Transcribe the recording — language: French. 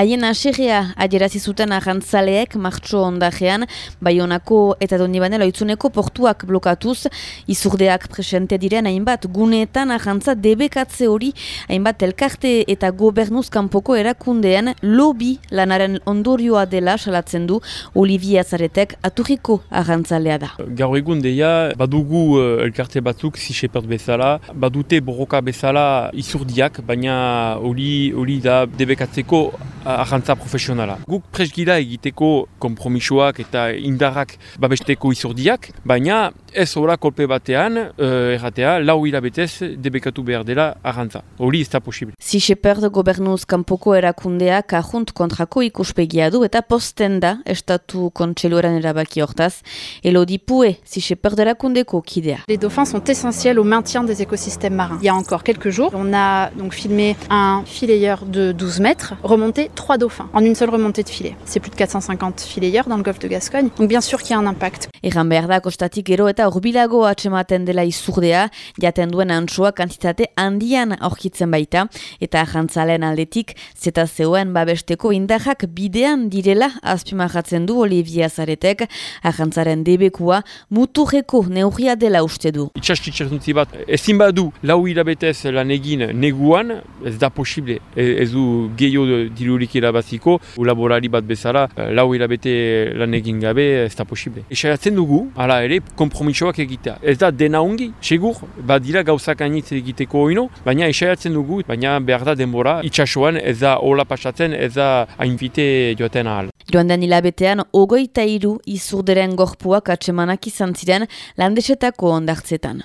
Haien aserrea adierazi zuten ahantzaleek martxo ondajean, Baionako eta Donibane loitzuneko portuak blokatuz, izurdeak presente diren hainbat guneetan ahantza debekatze hori, hainbat elkarte eta gobernuz kanpoko erakundean lobi lanaren ondorioa dela salatzen du Olivia Zaretek aturiko ahantzalea da. Gaur egun deia, badugu uh, elkarte batzuk zisepert bezala, badute borroka bezala izurdiak, baina hori da debekatzeko ahantza profesionala. Guk presgira egiteko kompromisoak eta indarrak babesteko izurdiak, baina ez ora kolpe batean, uh, erratea, lau hilabetez debekatu behar dela ahantza. Hori ez da posibil. Ziseperd gobernuz kanpoko erakundeak ahunt kontrako ikuspegia du eta posten da estatu kontseluaren erabaki hortaz. Elodi Pue, erakundeko kidea. Les dauphins sont essentiels au maintien des écosystèmes marins. Il y a encore quelques jours, on a donc filmé un filayeur de 12 mètres remonter trois dauphins en une seule remontée de filet. C'est plus de 450 filayeurs dans le golfe de Gascogne. Donc bien sûr qu'il y a un impact. Erran behar da, kostatik gero eta urbilago atxematen dela izurdea, jaten duen antsoa kantitate handian aurkitzen baita, eta jantzalen aldetik, zeta zeuen babesteko indarrak bidean direla azpimarratzen du Olivia Zaretek, ajantzaren debekua muturreko neurria dela uste du. Itxastitxertuntzi bat, ezin badu lau hilabetez lan egin neguan, ez da posible, ez du gehiago dirurik irabaziko, laborari bat bezala, lau hilabete lan egin gabe, ez da posible. Esaiatzen dugu, hala ere, kompromisoak egitea. Ez da dena ongi, segur, badira gauzak anitz egiteko oino, baina esaiatzen dugu, baina behar da denbora, itxasoan ez da hola pasatzen, ez da hainbite joaten ahal. Joan den hilabetean, ogoita iru izurderen gorpuak atsemanak izan ziren landesetako ondartzetan.